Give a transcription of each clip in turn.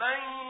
من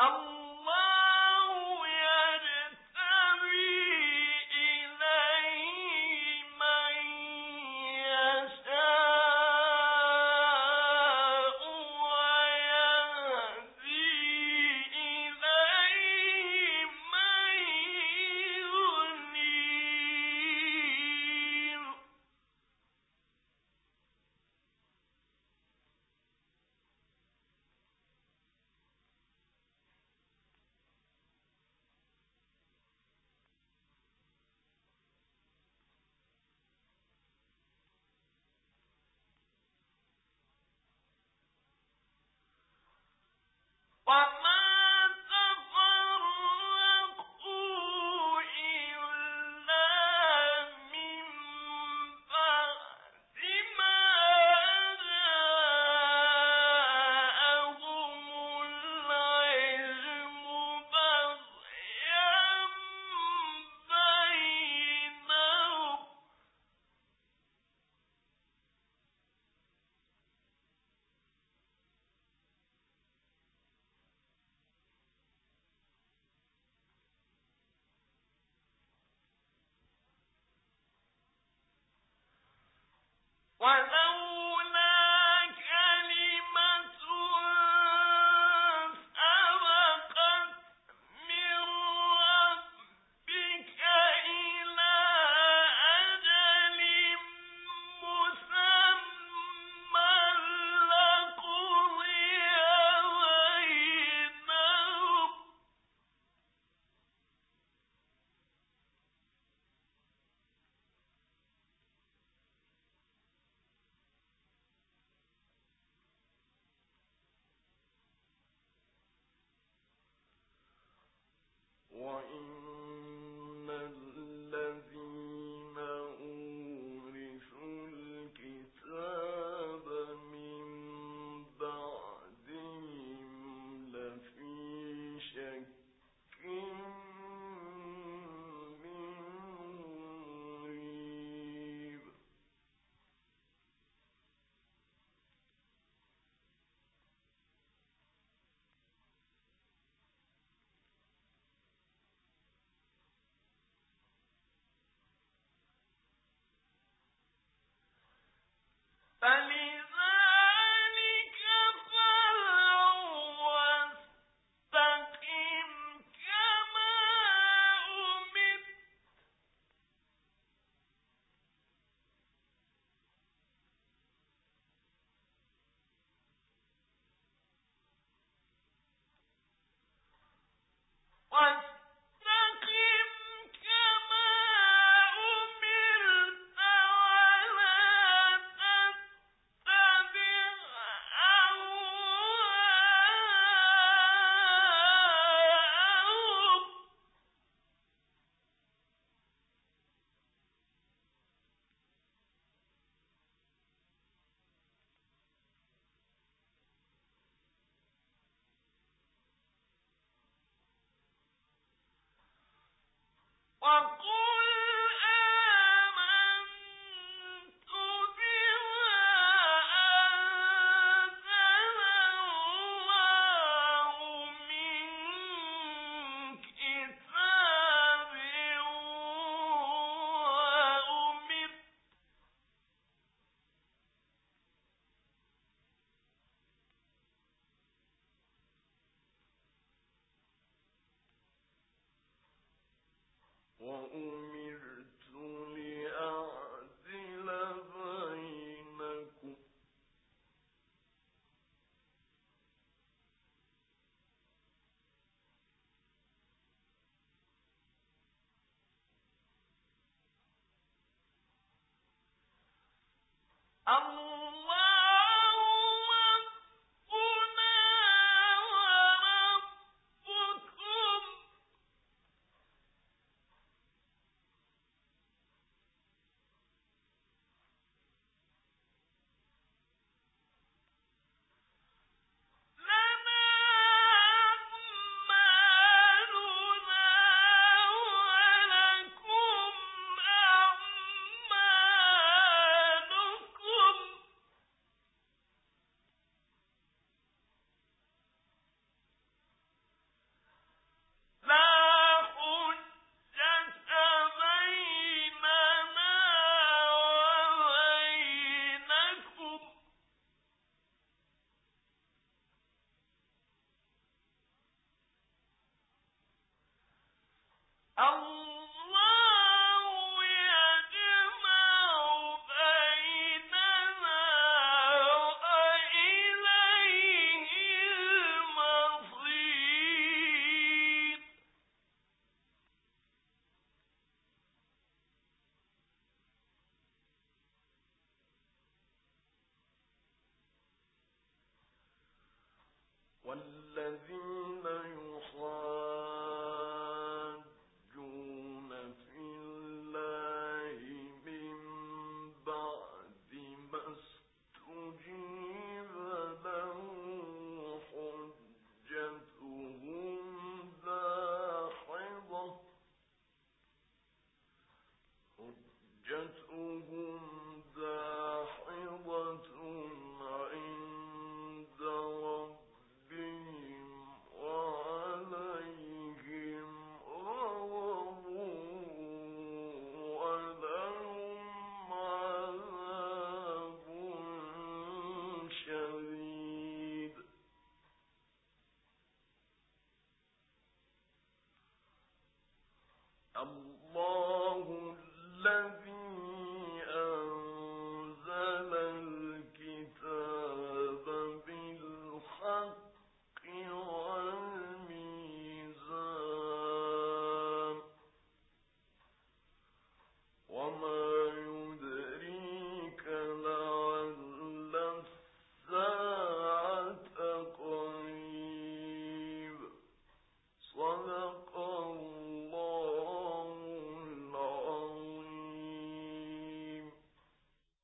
الله Well, وإن فمن وقل وال